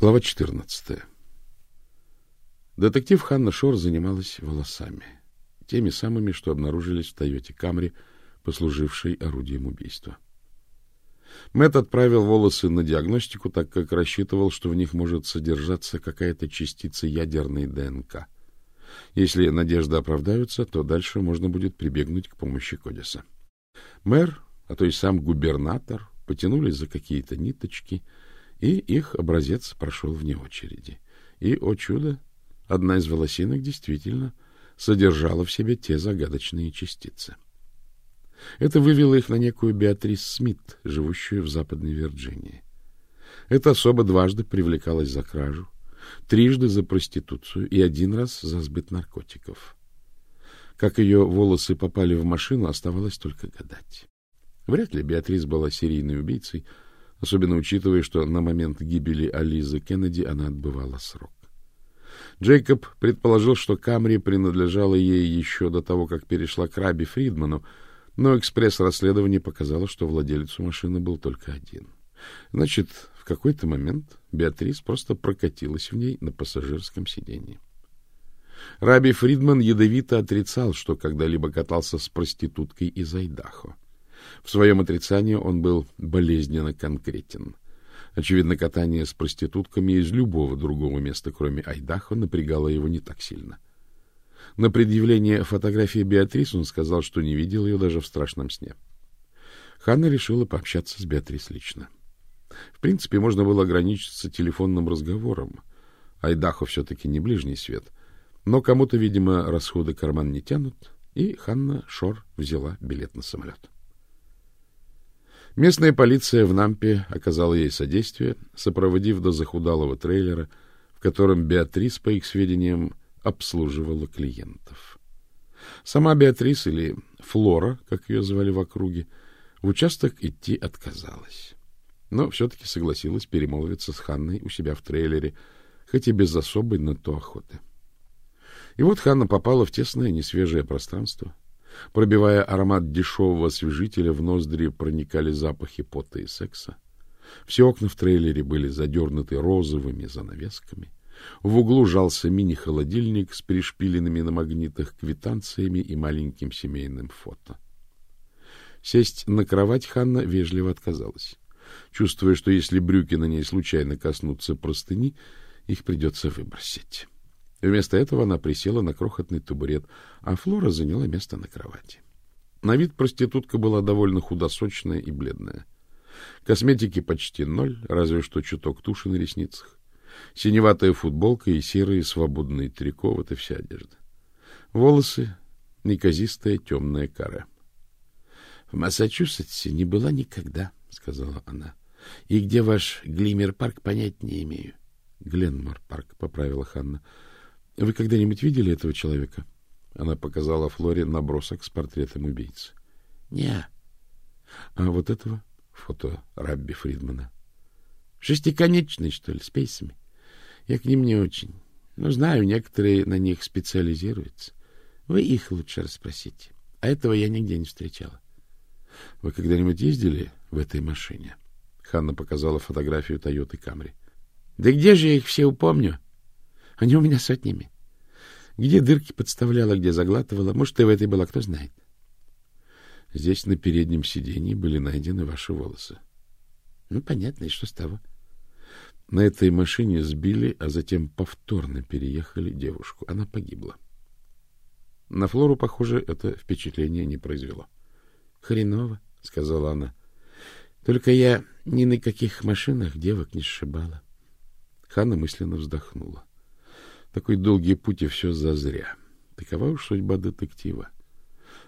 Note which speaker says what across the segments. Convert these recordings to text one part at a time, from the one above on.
Speaker 1: Глава 14. Детектив Ханна Шор занималась волосами, теми самыми, что обнаружились в Тойоте Камри, послужившей орудием убийства. Мэтт отправил волосы на диагностику, так как рассчитывал, что в них может содержаться какая-то частица ядерной ДНК. Если надежды оправдаются, то дальше можно будет прибегнуть к помощи Кодиса. Мэр, а то и сам губернатор, потянулись за какие-то ниточки — и их образец прошел вне очереди. И, о чудо, одна из волосинок действительно содержала в себе те загадочные частицы. Это вывело их на некую Беатрис Смит, живущую в Западной Вирджинии. Эта особа дважды привлекалась за кражу, трижды за проституцию и один раз за сбыт наркотиков. Как ее волосы попали в машину, оставалось только гадать. Вряд ли Беатрис была серийной убийцей, особенно учитывая, что на момент гибели Ализы Кеннеди она отбывала срок. Джейкоб предположил, что Камри принадлежала ей еще до того, как перешла к Раби Фридману, но экспресс-расследование показало, что владелец машины был только один. Значит, в какой-то момент Беатрис просто прокатилась в ней на пассажирском сиденье. Раби Фридман ядовито отрицал, что когда-либо катался с проституткой из Айдахо. В своем отрицании он был болезненно конкретен. Очевидно, катание с проститутками из любого другого места, кроме Айдахо, напрягало его не так сильно. На предъявление фотографии Беатрис он сказал, что не видел ее даже в страшном сне. Ханна решила пообщаться с Беатрис лично. В принципе, можно было ограничиться телефонным разговором. Айдахо все-таки не ближний свет. Но кому-то, видимо, расходы карман не тянут, и Ханна Шор взяла билет на самолет. Местная полиция в Нампе оказала ей содействие, сопроводив до захудалого трейлера, в котором Беатрис, по их сведениям, обслуживала клиентов. Сама Беатрис, или Флора, как ее звали в округе, в участок идти отказалась. Но все-таки согласилась перемолвиться с Ханной у себя в трейлере, хоть и без особой на то охоты. И вот Ханна попала в тесное, несвежее пространство — Пробивая аромат дешевого освежителя, в ноздри проникали запахи пота и секса. Все окна в трейлере были задернуты розовыми занавесками. В углу жался мини-холодильник с пришпиленными на магнитах квитанциями и маленьким семейным фото. Сесть на кровать Ханна вежливо отказалась, чувствуя, что если брюки на ней случайно коснутся простыни, их придется выбросить. Вместо этого она присела на крохотный табурет, а Флора заняла место на кровати. На вид проститутка была довольно худосочная и бледная. Косметики почти ноль, разве что чуток туши на ресницах. Синеватая футболка и серые свободные трико — вот и вся одежда. Волосы — неказистая темная кара. — В Массачусетсе не была никогда, — сказала она. — И где ваш Глимер-парк, понять не имею. — Гленмор-парк, — поправила Ханна. — вы когда-нибудь видели этого человека? Она показала Флоре набросок с портретом убийцы. Не. А вот этого фото Рабби Фридмана. Шестиконечный, что ли, с пейсами. Я к ним не очень. Но знаю, некоторые на них специализируются. Вы их лучше расспросите. А этого я нигде не встречала. Вы когда-нибудь ездили в этой машине? Ханна показала фотографию Тойоты Камри. Да где же я их все упомню? Они у меня сотнями. Где дырки подставляла, где заглатывала. Может, и в этой была, кто знает. Здесь на переднем сиденье были найдены ваши волосы. Ну, понятно, и что с того? На этой машине сбили, а затем повторно переехали девушку. Она погибла. На Флору, похоже, это впечатление не произвело. — Хреново, — сказала она. — Только я ни на каких машинах девок не сшибала. Ханна мысленно вздохнула. Такой долгий путь, и все зазря. Такова уж судьба детектива.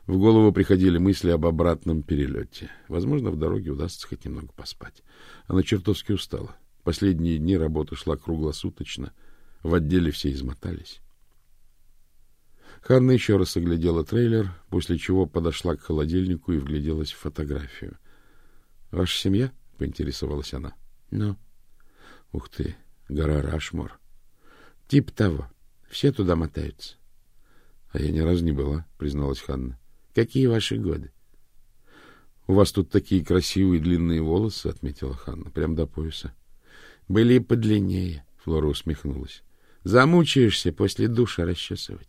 Speaker 1: В голову приходили мысли об обратном перелете. Возможно, в дороге удастся хоть немного поспать. Она чертовски устала. Последние дни работа шла круглосуточно. В отделе все измотались. Ханна еще раз оглядела трейлер, после чего подошла к холодильнику и вгляделась в фотографию. — Ваша семья? — поинтересовалась она. — Ну? — Ух ты, гора Рашмор. — Тип того. Все туда мотаются. — А я ни разу не была, — призналась Ханна. — Какие ваши годы? — У вас тут такие красивые длинные волосы, — отметила Ханна, — прям до пояса. Были и подлиннее, Флора усмехнулась. Замучаешься после душа расчесывать.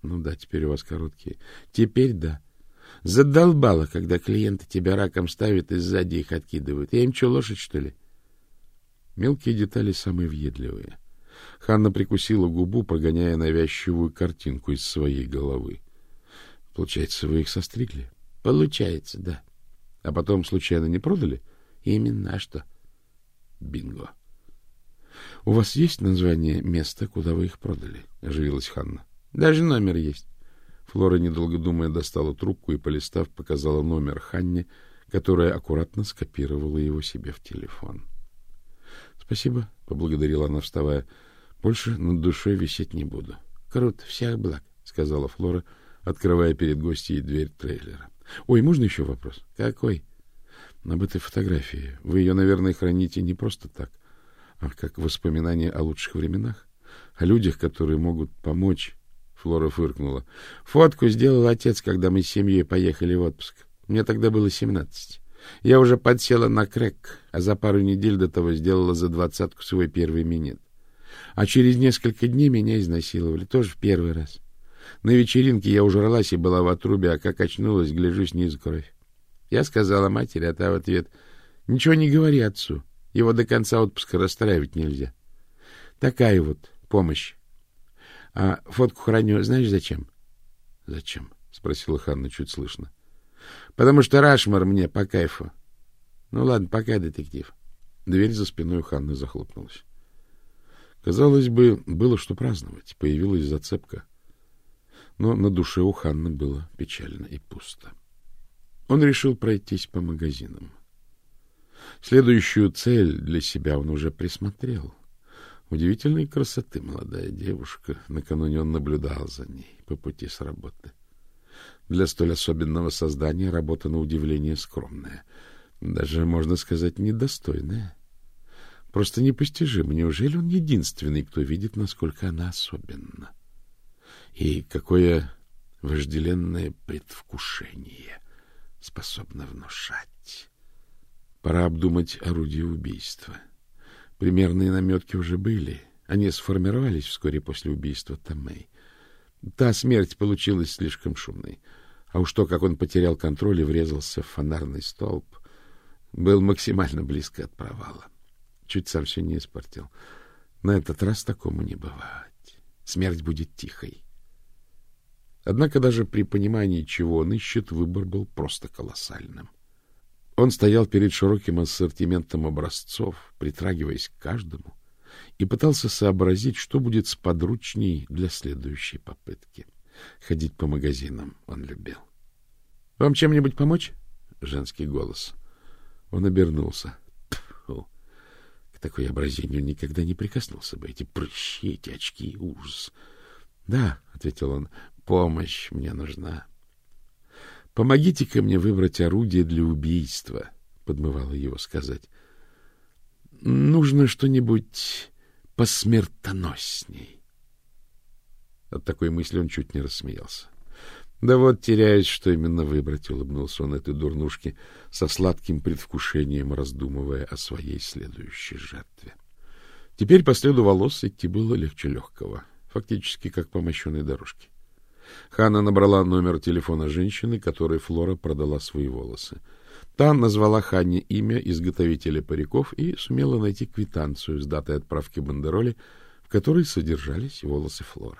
Speaker 1: Ну да, теперь у вас короткие. Теперь да. Задолбало, когда клиенты тебя раком ставят и сзади их откидывают. Я им что, лошадь, что ли? Мелкие детали самые въедливые. Ханна прикусила губу, прогоняя навязчивую картинку из своей головы. Получается, вы их состригли? Получается, да. А потом случайно не продали? Именно, а что? Бинго. У вас есть название места, куда вы их продали? Оживилась Ханна. Даже номер есть. Флора, недолго думая, достала трубку и, полистав, показала номер Ханне, которая аккуратно скопировала его себе в телефон. — Спасибо, — поблагодарила она, вставая. — Больше над душой висеть не буду. — Круто, всех благ, — сказала Флора, открывая перед гостьей дверь трейлера. — Ой, можно еще вопрос? — Какой? — Об этой фотографии. Вы ее, наверное, храните не просто так, а как воспоминание о лучших временах, о людях, которые могут помочь Флора фыркнула. Фотку сделал отец, когда мы с семьей поехали в отпуск. Мне тогда было семнадцать. Я уже подсела на крэк, а за пару недель до того сделала за двадцатку свой первый минет. А через несколько дней меня изнасиловали, тоже в первый раз. На вечеринке я ужралась и была в отрубе, а как очнулась, гляжу снизу кровь. Я сказала матери, а та в ответ, ничего не говори отцу, его до конца отпуска расстраивать нельзя. Такая вот помощь. А фотку храню знаешь зачем? — Зачем? — спросила Ханна чуть слышно. — Потому что Рашмар мне по кайфу. Ну ладно, пока, детектив. Дверь за спиной Ханны захлопнулась. Казалось бы, было что праздновать. Появилась зацепка. Но на душе у Ханны было печально и пусто. Он решил пройтись по магазинам. Следующую цель для себя он уже присмотрел — Удивительной красоты молодая девушка. Накануне он наблюдал за ней по пути с работы. Для столь особенного создания работа на удивление скромная. Даже, можно сказать, недостойная. Просто непостижимо. Неужели он единственный, кто видит, насколько она особенна? И какое вожделенное предвкушение способно внушать. Пора обдумать орудие убийства. — Примерные наметки уже были. Они сформировались вскоре после убийства Томей. Та смерть получилась слишком шумной. А уж то, как он потерял контроль и врезался в фонарный столб, был максимально близко от провала. Чуть сам не испортил. На этот раз такому не бывать. Смерть будет тихой. Однако даже при понимании, чего он ищет, выбор был просто колоссальным. Он стоял перед широким ассортиментом образцов, притрагиваясь к каждому, и пытался сообразить, что будет сподручней для следующей попытки. Ходить по магазинам он любил. — Вам чем-нибудь помочь? — женский голос. Он обернулся. Такой образению никогда не прикоснулся бы. Эти прыщи, эти очки, ужас. — Да, — ответил он, — помощь мне нужна. — Помогите-ка мне выбрать орудие для убийства, подмывало его сказать. Нужно что-нибудь посмертоносней. От такой мысли он чуть не рассмеялся. Да вот теряюсь, что именно выбрать, улыбнулся он этой дурнушке со сладким предвкушением, раздумывая о своей следующей жертве. Теперь по следу волос идти было легче легкого, фактически как по мощенной дорожке. Ханна набрала номер телефона женщины, которой Флора продала свои волосы. Та назвала Ханне имя изготовителя париков и сумела найти квитанцию с датой отправки бандероли, в которой содержались волосы Флоры.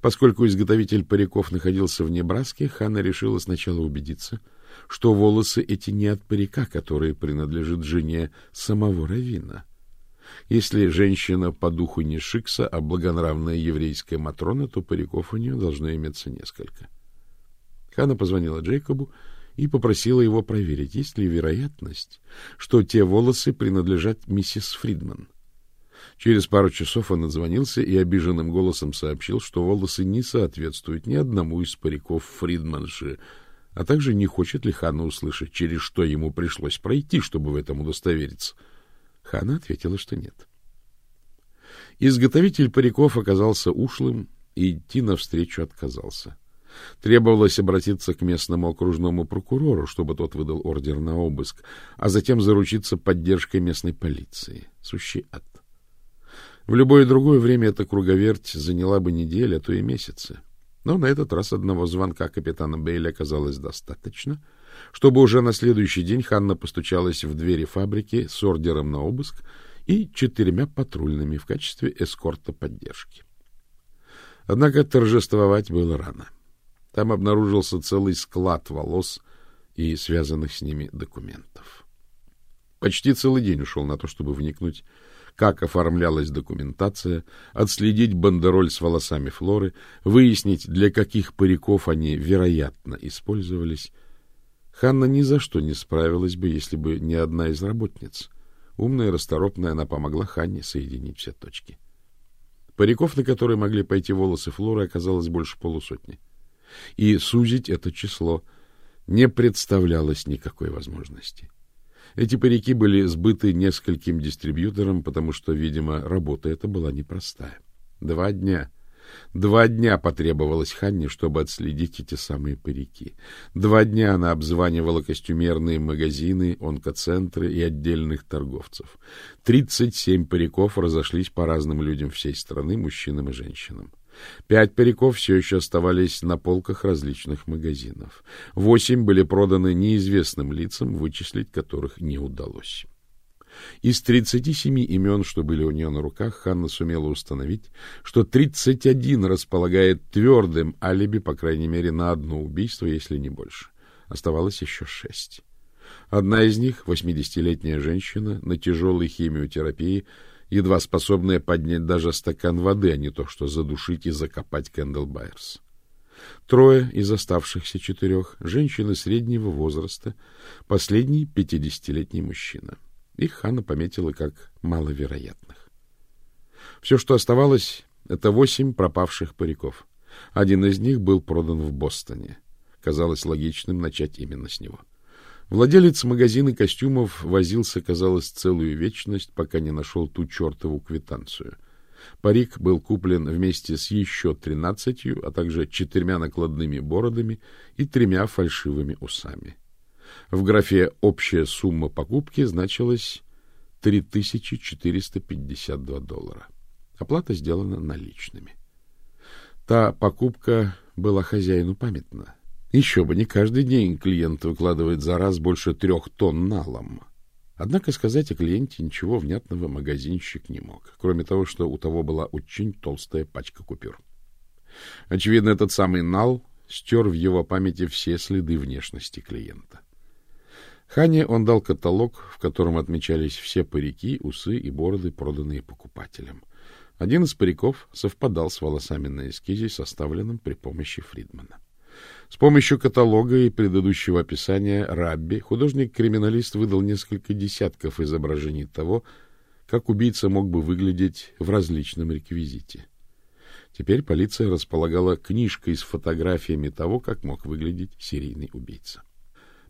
Speaker 1: Поскольку изготовитель париков находился в Небраске, Ханна решила сначала убедиться, что волосы эти не от парика, который принадлежит жене самого Равина. Если женщина по духу не Шикса, а благонравная еврейская Матрона, то париков у нее должно иметься несколько. Хана позвонила Джейкобу и попросила его проверить, есть ли вероятность, что те волосы принадлежат миссис Фридман. Через пару часов он отзвонился и обиженным голосом сообщил, что волосы не соответствуют ни одному из париков Фридманши, а также не хочет ли Хана услышать, через что ему пришлось пройти, чтобы в этом удостовериться — Хана ответила, что нет. Изготовитель париков оказался ушлым и идти навстречу отказался. Требовалось обратиться к местному окружному прокурору, чтобы тот выдал ордер на обыск, а затем заручиться поддержкой местной полиции. Сущий ад. В любое другое время эта круговерть заняла бы неделю, а то и месяцы. Но на этот раз одного звонка капитана Бейля оказалось достаточно, чтобы уже на следующий день Ханна постучалась в двери фабрики с ордером на обыск и четырьмя патрульными в качестве эскорта поддержки. Однако торжествовать было рано. Там обнаружился целый склад волос и связанных с ними документов. Почти целый день ушел на то, чтобы вникнуть, как оформлялась документация, отследить бандероль с волосами Флоры, выяснить, для каких париков они, вероятно, использовались. Ханна ни за что не справилась бы, если бы не одна из работниц. Умная и расторопная, она помогла Ханне соединить все точки. Париков, на которые могли пойти волосы Флоры, оказалось больше полусотни и сузить это число не представлялось никакой возможности. Эти парики были сбыты нескольким дистрибьюторам, потому что, видимо, работа эта была непростая. Два дня. Два дня потребовалось Ханне, чтобы отследить эти самые парики. Два дня она обзванивала костюмерные магазины, онкоцентры и отдельных торговцев. Тридцать семь париков разошлись по разным людям всей страны, мужчинам и женщинам. Пять париков все еще оставались на полках различных магазинов. Восемь были проданы неизвестным лицам, вычислить которых не удалось. Из 37 имен, что были у нее на руках, Ханна сумела установить, что 31 располагает твердым алиби, по крайней мере, на одно убийство, если не больше. Оставалось еще шесть. Одна из них, 80-летняя женщина, на тяжелой химиотерапии, едва способная поднять даже стакан воды, а не то что задушить и закопать Кэндл Байерс. Трое из оставшихся четырех — женщины среднего возраста, последний — пятидесятилетний мужчина. Их Ханна пометила как маловероятных. Все, что оставалось, — это восемь пропавших париков. Один из них был продан в Бостоне. Казалось логичным начать именно с него. — Владелец магазина костюмов возился, казалось, целую вечность, пока не нашел ту чертову квитанцию. Парик был куплен вместе с еще тринадцатью, а также четырьмя накладными бородами и тремя фальшивыми усами. В графе «Общая сумма покупки» значилось 3452 доллара. Оплата сделана наличными. Та покупка была хозяину памятна. Еще бы, не каждый день клиент выкладывает за раз больше трех тонн налом. Однако сказать о клиенте ничего внятного магазинщик не мог, кроме того, что у того была очень толстая пачка купюр. Очевидно, этот самый нал стер в его памяти все следы внешности клиента. Хане он дал каталог, в котором отмечались все парики, усы и бороды, проданные покупателям. Один из париков совпадал с волосами на эскизе, составленном при помощи Фридмана. С помощью каталога и предыдущего описания Рабби художник-криминалист выдал несколько десятков изображений того, как убийца мог бы выглядеть в различном реквизите. Теперь полиция располагала книжкой с фотографиями того, как мог выглядеть серийный убийца.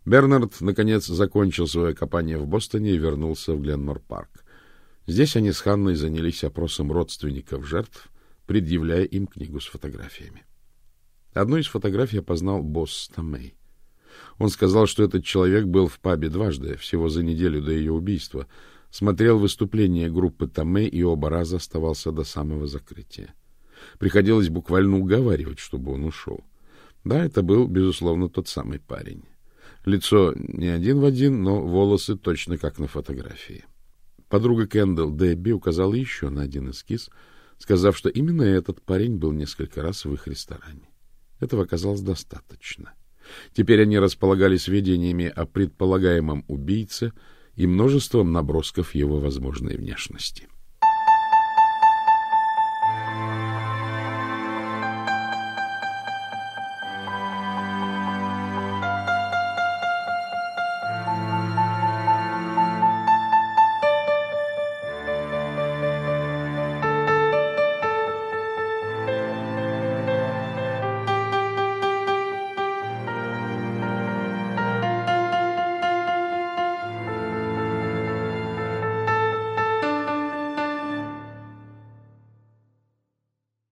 Speaker 1: Бернард, наконец, закончил свое копание в Бостоне и вернулся в Гленмор-парк. Здесь они с Ханной занялись опросом родственников жертв, предъявляя им книгу с фотографиями. Одну из фотографий опознал босс Томей. Он сказал, что этот человек был в пабе дважды, всего за неделю до ее убийства, смотрел выступление группы Томей и оба раза оставался до самого закрытия. Приходилось буквально уговаривать, чтобы он ушел. Да, это был, безусловно, тот самый парень. Лицо не один в один, но волосы точно как на фотографии. Подруга Кэндалл Дебби указала еще на один эскиз, сказав, что именно этот парень был несколько раз в их ресторане. Этого оказалось достаточно. Теперь они располагали сведениями о предполагаемом убийце и множеством набросков его возможной внешности.